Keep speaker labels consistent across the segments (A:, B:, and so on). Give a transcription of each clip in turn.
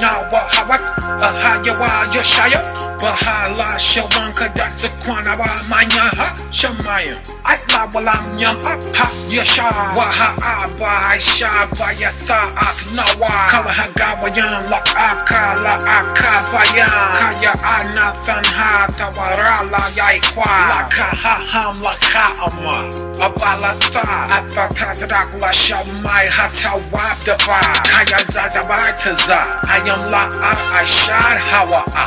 A: nawa hawak ahayawa yashaya bahala shawan kadatsa kwana ba manya ha shamaya. Atla walam nyam up ha yasha wa ha aba sha ba yasa ak nawa kala ha gawa yan la akala akabaya kaya anathan ha tawarala yai kwa. La ka ha ham la ka ama. Abalata atata zadak la shamai hata wabdaba kaya zaza baitaza ayam la a ashar hawa a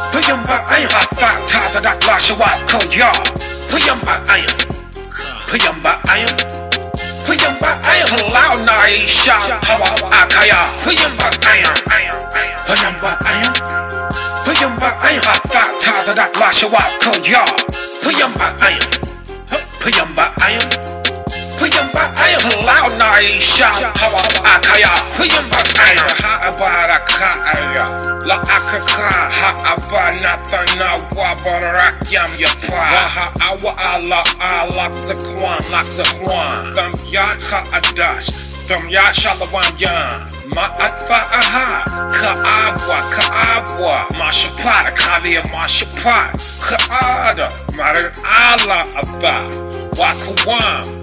A: na wabaya ana wabaya ta wabaya ta na waya dai ha amma wa na wada wa ha ai ba la ha kwataza kwataza payamba ayam payamba ayam ha fa ta za da la shawa ko ya payamba ayam payamba ayam payamba ayam halal na isha hawa akaya payamba ayam payamba ayam payamba ayam ha fa ta za da la shawa ko ya payamba ayam payamba ayam Puyamba ayam halal na isha hawa akaya Puyamba ayam ha abara La akaka ha abana thana wa barak yam ya pa Wa ha awa ala ala za kwan kwan Thum ya adash Thum ya yan Ma atfa aha Ka abwa ka abwa Ma shapat kavia ma shapat Ka ada ala aba Wakuwam Kwama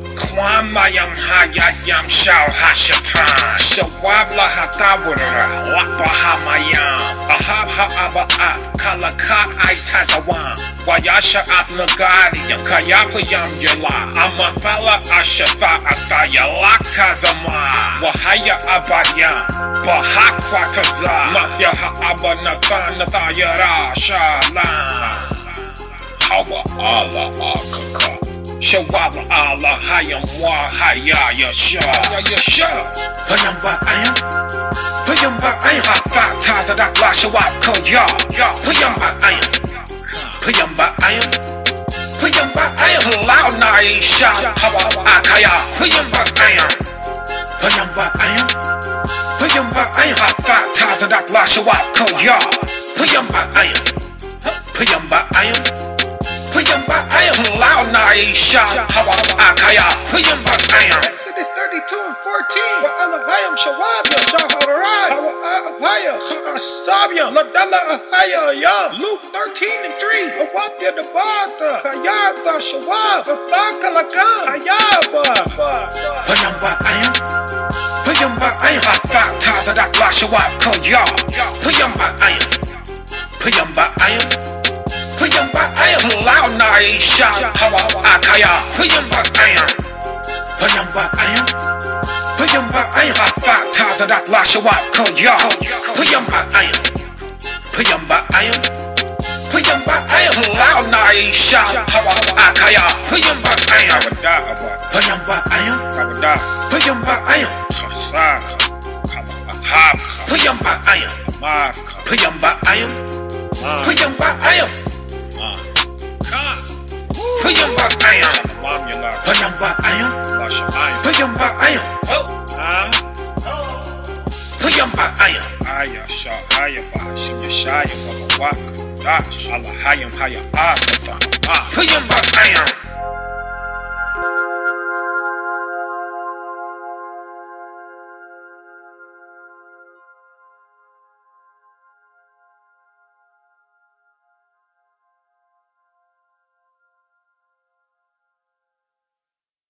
A: yam haya yam shao hashatan Shawabla hatawara Lakpa hamayam Ahab ha aba at Kalaka ay tatawan Wayasha at nagari Yang kayapa yam yala Amafala ashafa ataya laktazama Wahaya abayam Bahakwataza Matya ha aba nathan nathayara Shalan Hawa ala akaka Shawaba Allah hayam wa haya ya sha ya sha Payamba ayam Payamba ayam fa ta za da la shawab ko ya. Payamba ayam Payamba ayam Payamba ayam halal na isha hawa akaya. Payamba ayam Payamba ayam Payamba ayam fa ta za da la shawab ko ya. Payamba ayam Payamba na hawa akaya ayam
B: Exodus 32 and 14. Wa ala hayam shawabya shaharai. Hawa ahaya sabya ladala ahaya ya. Luke 13 and 3. Awapya the bata. Kayata shawab. Ataka lakan. Hayaba.
A: Puyamba ayam Puyamba ayam hata taza da la shawab ko ya halal na isha hawa akaya Puyamba ayam Puyamba ayam Puyamba ayam hata taza da la shawab ko ya Puyamba ayam Puyamba ayam Puyamba ayam halal na isha hawa akaya Puyamba ayam Puyamba ayam
B: Kawada.
A: Puyamba ayam
B: Khasaka. Kama ahabka.
A: Puyamba ayam
B: Maska.
A: Puyamba ayam Puyamba ayam. Puyamba ayam
B: Lasha ayam.
A: Puyamba ayam
B: Aya sha aya ba shinya shaya ba waka. Dash. Ala hayam haya afata. Ah, ma.
A: Puyamba ayam